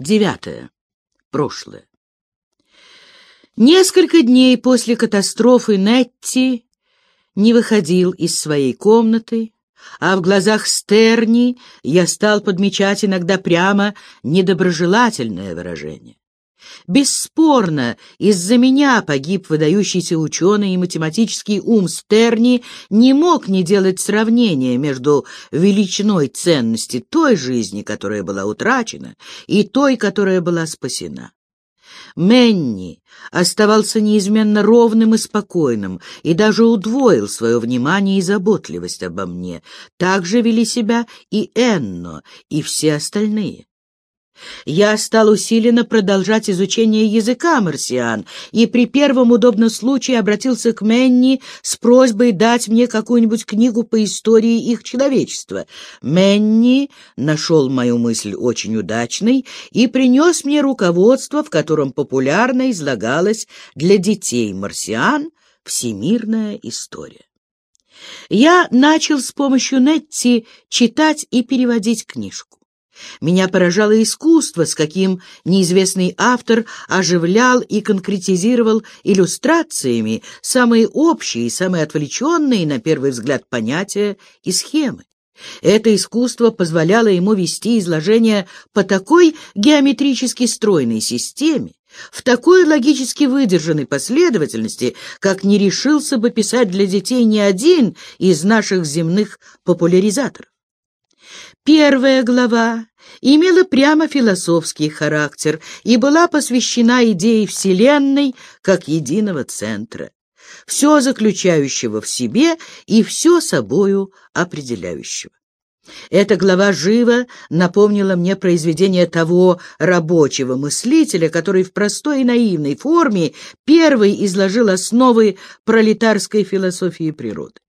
Девятое. Прошлое. Несколько дней после катастрофы Нетти не выходил из своей комнаты, а в глазах Стерни я стал подмечать иногда прямо недоброжелательное выражение. Бесспорно, из-за меня погиб выдающийся ученый и математический ум Стерни не мог не делать сравнения между величиной ценности той жизни, которая была утрачена, и той, которая была спасена. Менни оставался неизменно ровным и спокойным, и даже удвоил свое внимание и заботливость обо мне. Так же вели себя и Энно, и все остальные. Я стал усиленно продолжать изучение языка марсиан и при первом удобном случае обратился к Менни с просьбой дать мне какую-нибудь книгу по истории их человечества. Менни нашел мою мысль очень удачной и принес мне руководство, в котором популярно излагалась для детей марсиан всемирная история. Я начал с помощью Нетти читать и переводить книжку. Меня поражало искусство, с каким неизвестный автор оживлял и конкретизировал иллюстрациями самые общие и самые отвлеченные, на первый взгляд, понятия и схемы. Это искусство позволяло ему вести изложение по такой геометрически стройной системе, в такой логически выдержанной последовательности, как не решился бы писать для детей ни один из наших земных популяризаторов. Первая глава имела прямо философский характер и была посвящена идее Вселенной как единого центра, все заключающего в себе и все собою определяющего. Эта глава живо напомнила мне произведение того рабочего мыслителя, который в простой и наивной форме первый изложил основы пролетарской философии природы.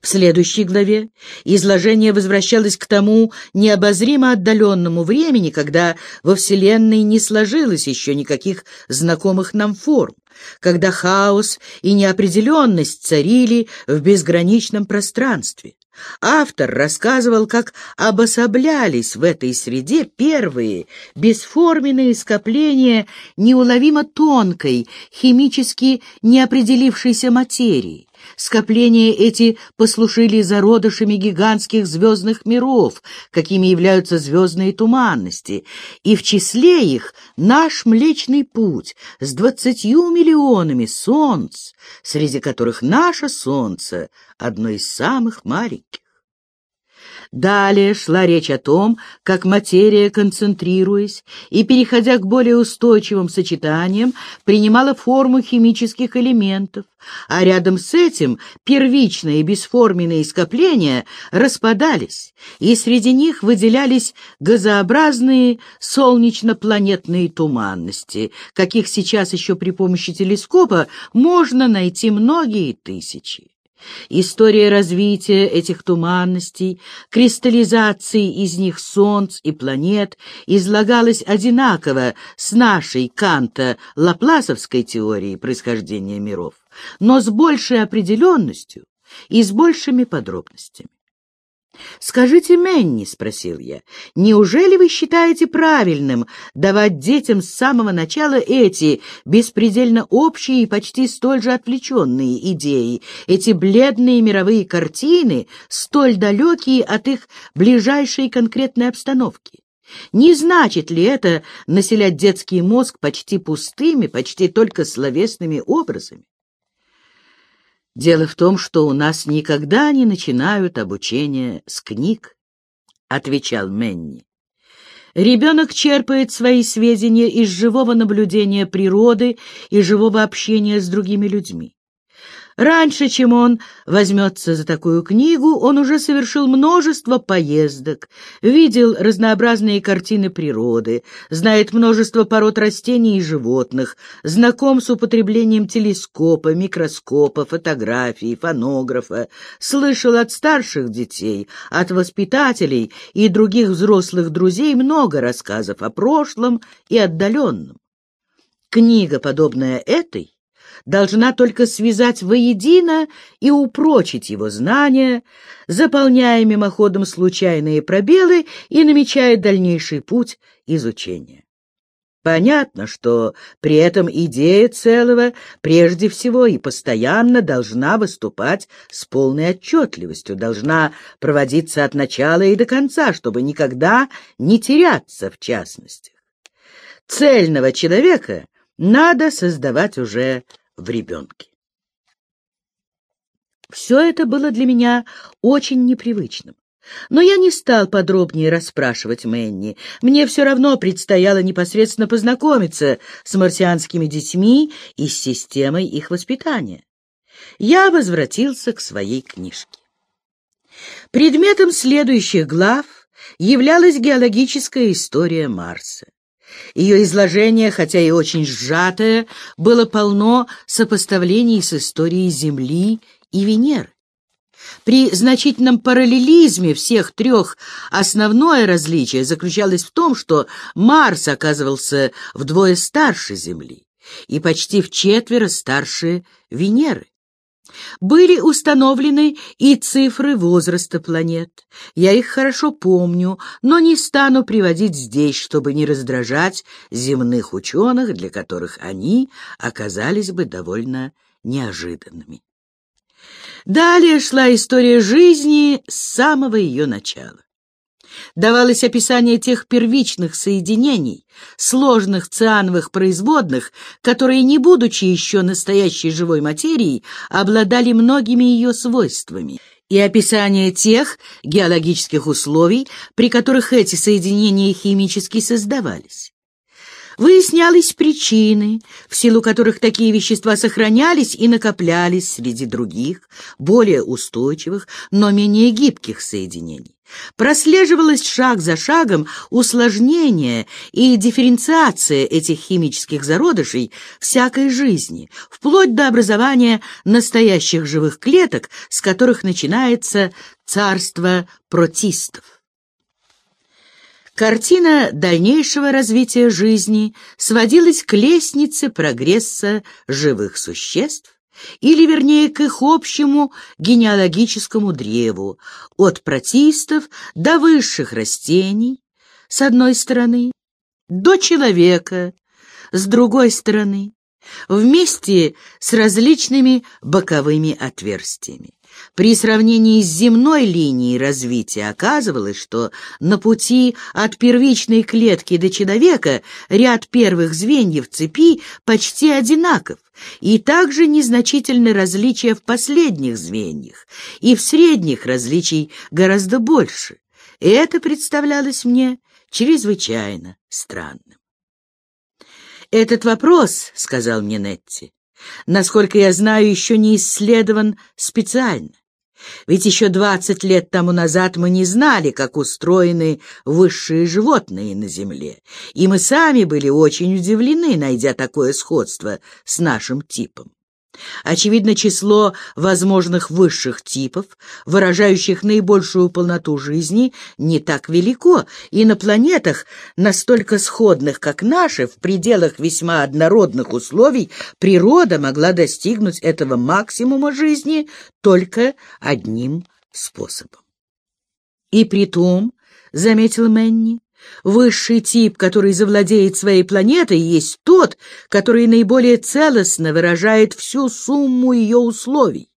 В следующей главе изложение возвращалось к тому необозримо отдаленному времени, когда во Вселенной не сложилось еще никаких знакомых нам форм, когда хаос и неопределенность царили в безграничном пространстве. Автор рассказывал, как обособлялись в этой среде первые бесформенные скопления неуловимо тонкой, химически неопределившейся материи. Скопления эти послужили зародышами гигантских звездных миров, какими являются звездные туманности, и в числе их наш Млечный Путь с двадцатью миллионами солнц, среди которых наше Солнце одно из самых маленьких. Далее шла речь о том, как материя, концентрируясь и переходя к более устойчивым сочетаниям, принимала форму химических элементов, а рядом с этим первичные бесформенные скопления распадались, и среди них выделялись газообразные солнечно-планетные туманности, каких сейчас еще при помощи телескопа можно найти многие тысячи. История развития этих туманностей, кристаллизации из них солнц и планет излагалась одинаково с нашей Канта-Лапласовской теорией происхождения миров, но с большей определенностью и с большими подробностями. «Скажите, Менни, — спросил я, — неужели вы считаете правильным давать детям с самого начала эти беспредельно общие и почти столь же отвлеченные идеи, эти бледные мировые картины, столь далекие от их ближайшей конкретной обстановки? Не значит ли это населять детский мозг почти пустыми, почти только словесными образами? Дело в том, что у нас никогда не начинают обучение с книг, — отвечал Менни. Ребенок черпает свои сведения из живого наблюдения природы и живого общения с другими людьми. Раньше, чем он возьмется за такую книгу, он уже совершил множество поездок, видел разнообразные картины природы, знает множество пород растений и животных, знаком с употреблением телескопа, микроскопа, фотографии, фонографа, слышал от старших детей, от воспитателей и других взрослых друзей много рассказов о прошлом и отдаленном. Книга, подобная этой, должна только связать воедино и упрочить его знания, заполняя мимоходом случайные пробелы и намечая дальнейший путь изучения. Понятно, что при этом идея целого прежде всего и постоянно должна выступать с полной отчетливостью, должна проводиться от начала и до конца, чтобы никогда не теряться в частностях. Цельного человека надо создавать уже в ребенке. Все это было для меня очень непривычным. Но я не стал подробнее расспрашивать Мэнни. Мне все равно предстояло непосредственно познакомиться с марсианскими детьми и с системой их воспитания. Я возвратился к своей книжке. Предметом следующих глав являлась геологическая история Марса. Ее изложение, хотя и очень сжатое, было полно сопоставлений с историей Земли и Венеры. При значительном параллелизме всех трех основное различие заключалось в том, что Марс оказывался вдвое старше Земли и почти в четверо старше Венеры. Были установлены и цифры возраста планет. Я их хорошо помню, но не стану приводить здесь, чтобы не раздражать земных ученых, для которых они оказались бы довольно неожиданными. Далее шла история жизни с самого ее начала. Давалось описание тех первичных соединений, сложных циановых производных, которые, не будучи еще настоящей живой материей, обладали многими ее свойствами, и описание тех геологических условий, при которых эти соединения химически создавались. Выяснялись причины, в силу которых такие вещества сохранялись и накоплялись среди других, более устойчивых, но менее гибких соединений. Прослеживалось шаг за шагом усложнение и дифференциация этих химических зародышей всякой жизни, вплоть до образования настоящих живых клеток, с которых начинается царство протистов. Картина дальнейшего развития жизни сводилась к лестнице прогресса живых существ, или, вернее, к их общему генеалогическому древу, от протистов до высших растений, с одной стороны, до человека, с другой стороны, вместе с различными боковыми отверстиями. При сравнении с земной линией развития оказывалось, что на пути от первичной клетки до человека ряд первых звеньев цепи почти одинаков, и также незначительны различия в последних звеньях, и в средних различий гораздо больше. И это представлялось мне чрезвычайно странным. «Этот вопрос, — сказал мне Нетти, насколько я знаю, еще не исследован специально. Ведь еще двадцать лет тому назад мы не знали, как устроены высшие животные на Земле, и мы сами были очень удивлены, найдя такое сходство с нашим типом. Очевидно, число возможных высших типов, выражающих наибольшую полноту жизни, не так велико, и на планетах, настолько сходных, как наши, в пределах весьма однородных условий, природа могла достигнуть этого максимума жизни только одним способом. И при том, — заметил Мэнни, Высший тип, который завладеет своей планетой, есть тот, который наиболее целостно выражает всю сумму ее условий,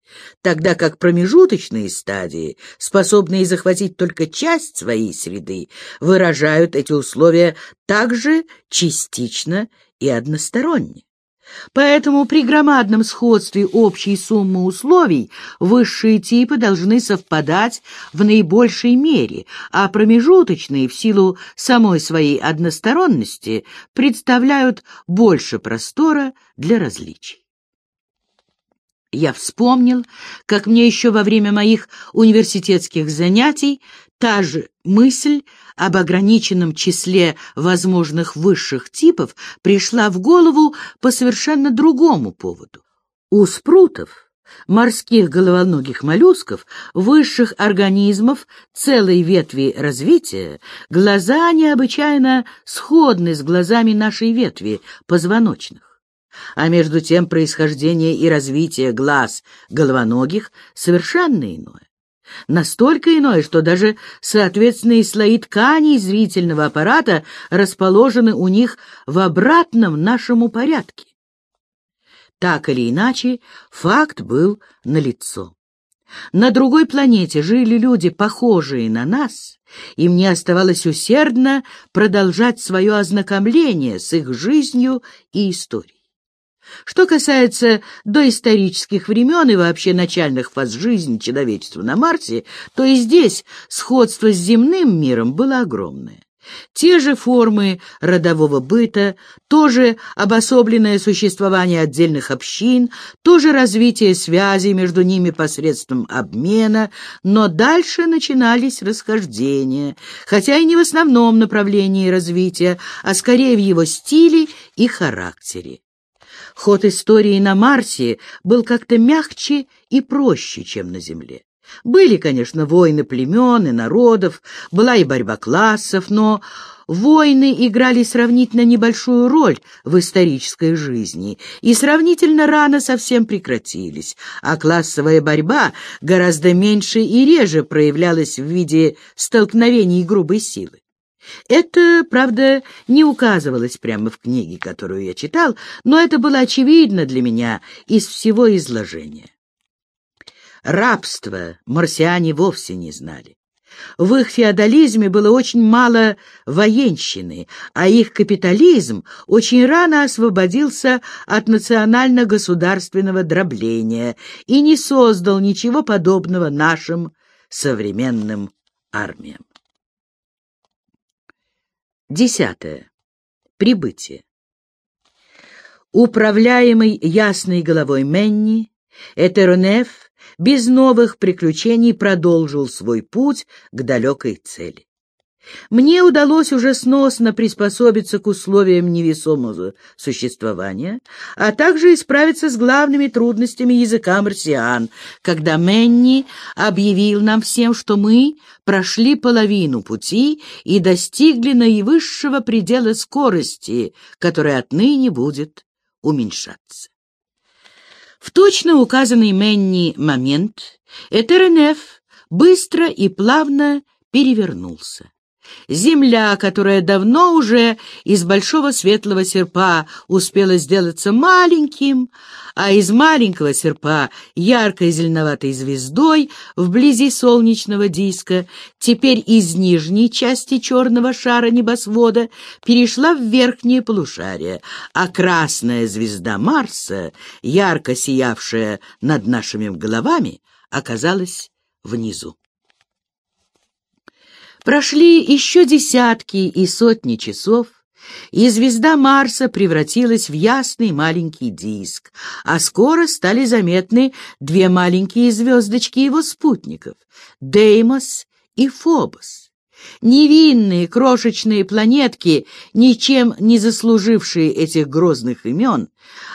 тогда как промежуточные стадии, способные захватить только часть своей среды, выражают эти условия также частично и односторонне. Поэтому при громадном сходстве общей суммы условий высшие типы должны совпадать в наибольшей мере, а промежуточные в силу самой своей односторонности представляют больше простора для различий. Я вспомнил, как мне еще во время моих университетских занятий та же мысль об ограниченном числе возможных высших типов пришла в голову по совершенно другому поводу. У спрутов, морских головоногих моллюсков, высших организмов целой ветви развития, глаза необычайно сходны с глазами нашей ветви позвоночных. А между тем происхождение и развитие глаз головоногих совершенно иное. Настолько иное, что даже соответственные слои тканей зрительного аппарата расположены у них в обратном нашему порядке. Так или иначе, факт был налицо. На другой планете жили люди, похожие на нас, и мне оставалось усердно продолжать свое ознакомление с их жизнью и историей. Что касается доисторических времен и вообще начальных фаз жизни человечества на Марсе, то и здесь сходство с земным миром было огромное. Те же формы родового быта, то же обособленное существование отдельных общин, то же развитие связей между ними посредством обмена, но дальше начинались расхождения, хотя и не в основном направлении развития, а скорее в его стиле и характере. Ход истории на Марсе был как-то мягче и проще, чем на Земле. Были, конечно, войны племен и народов, была и борьба классов, но войны играли сравнительно небольшую роль в исторической жизни и сравнительно рано совсем прекратились, а классовая борьба гораздо меньше и реже проявлялась в виде столкновений грубой силы. Это, правда, не указывалось прямо в книге, которую я читал, но это было очевидно для меня из всего изложения. Рабство марсиане вовсе не знали. В их феодализме было очень мало военщины, а их капитализм очень рано освободился от национально-государственного дробления и не создал ничего подобного нашим современным армиям. Десятое. Прибытие. Управляемый ясной головой Менни, Этеронеф без новых приключений продолжил свой путь к далекой цели. Мне удалось уже сносно приспособиться к условиям невесомого существования, а также исправиться с главными трудностями языка марсиан, когда Менни объявил нам всем, что мы прошли половину пути и достигли наивысшего предела скорости, которая отныне будет уменьшаться. В точно указанный Менни момент Этеренеф быстро и плавно перевернулся. Земля, которая давно уже из большого светлого серпа успела сделаться маленьким, а из маленького серпа яркой зеленоватой звездой вблизи солнечного диска, теперь из нижней части черного шара небосвода перешла в верхнее полушарие, а красная звезда Марса, ярко сиявшая над нашими головами, оказалась внизу. Прошли еще десятки и сотни часов, и звезда Марса превратилась в ясный маленький диск, а скоро стали заметны две маленькие звездочки его спутников — Деймос и Фобос. Невинные крошечные планетки, ничем не заслужившие этих грозных имен,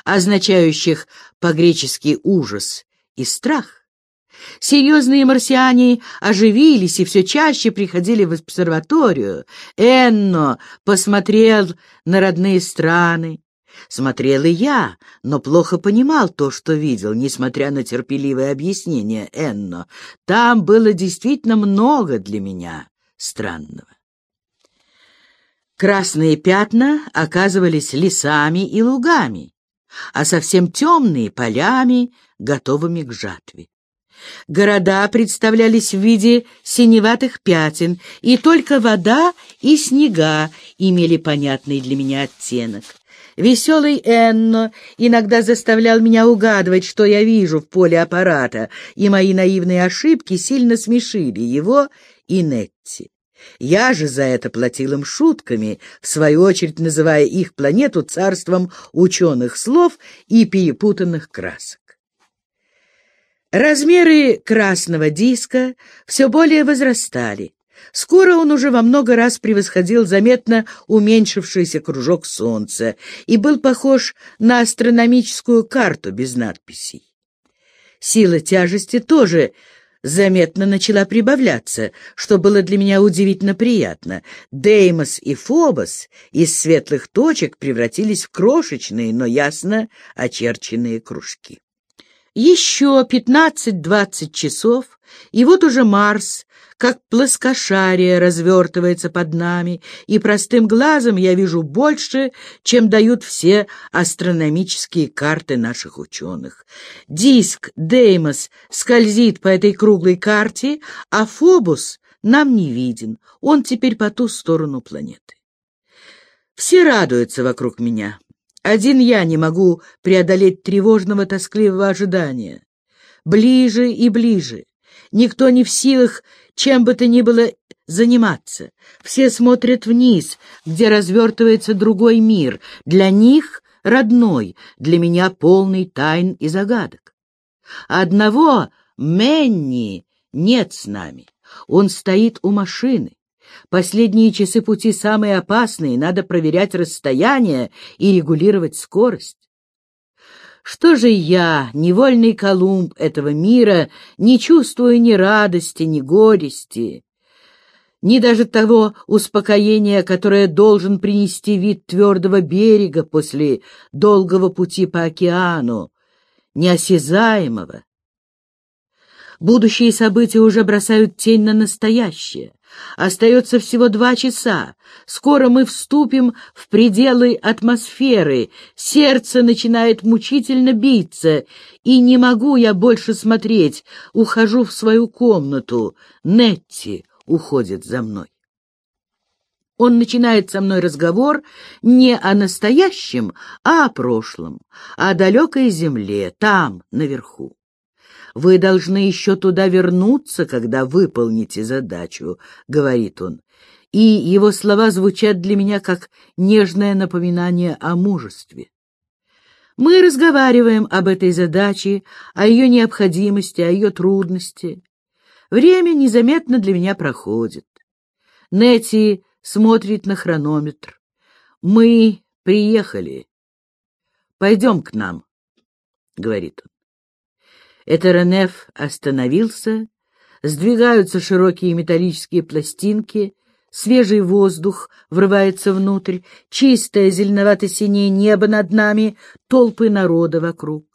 означающих по-гречески ужас и страх, Серьезные марсиане оживились и все чаще приходили в обсерваторию. Энно посмотрел на родные страны. Смотрел и я, но плохо понимал то, что видел, несмотря на терпеливое объяснение Энно. Там было действительно много для меня странного. Красные пятна оказывались лесами и лугами, а совсем темные — полями, готовыми к жатве. Города представлялись в виде синеватых пятен, и только вода и снега имели понятный для меня оттенок. Веселый Энно иногда заставлял меня угадывать, что я вижу в поле аппарата, и мои наивные ошибки сильно смешили его и Нетти. Я же за это платил им шутками, в свою очередь называя их планету царством ученых слов и перепутанных красок. Размеры красного диска все более возрастали. Скоро он уже во много раз превосходил заметно уменьшившийся кружок Солнца и был похож на астрономическую карту без надписей. Сила тяжести тоже заметно начала прибавляться, что было для меня удивительно приятно. Деймос и Фобос из светлых точек превратились в крошечные, но ясно очерченные кружки. Еще пятнадцать-двадцать часов, и вот уже Марс, как плоскошарие, развертывается под нами, и простым глазом я вижу больше, чем дают все астрономические карты наших ученых. Диск Деймос скользит по этой круглой карте, а Фобус нам не виден, он теперь по ту сторону планеты. Все радуются вокруг меня. Один я не могу преодолеть тревожного тоскливого ожидания. Ближе и ближе. Никто не в силах чем бы то ни было заниматься. Все смотрят вниз, где развертывается другой мир. Для них родной, для меня полный тайн и загадок. Одного Менни нет с нами. Он стоит у машины. Последние часы пути самые опасные, надо проверять расстояние и регулировать скорость. Что же я, невольный Колумб этого мира, не чувствую ни радости, ни горести, ни даже того успокоения, которое должен принести вид твердого берега после долгого пути по океану, неосязаемого. Будущие события уже бросают тень на настоящее. Остается всего два часа. Скоро мы вступим в пределы атмосферы. Сердце начинает мучительно биться, и не могу я больше смотреть. Ухожу в свою комнату. Нетти уходит за мной. Он начинает со мной разговор не о настоящем, а о прошлом, о далекой земле, там, наверху. Вы должны еще туда вернуться, когда выполните задачу, — говорит он. И его слова звучат для меня как нежное напоминание о мужестве. Мы разговариваем об этой задаче, о ее необходимости, о ее трудности. Время незаметно для меня проходит. Нети смотрит на хронометр. Мы приехали. Пойдем к нам, — говорит он. Этеренеф остановился, сдвигаются широкие металлические пластинки, свежий воздух врывается внутрь, чистое зеленовато-синее небо над нами, толпы народа вокруг.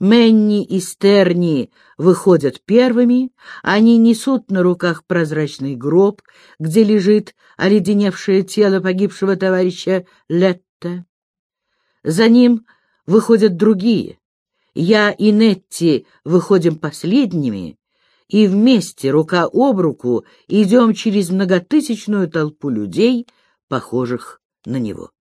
Менни и Стерни выходят первыми, они несут на руках прозрачный гроб, где лежит оледеневшее тело погибшего товарища Летта. За ним выходят другие — я и Нетти выходим последними, и вместе, рука об руку, идем через многотысячную толпу людей, похожих на него.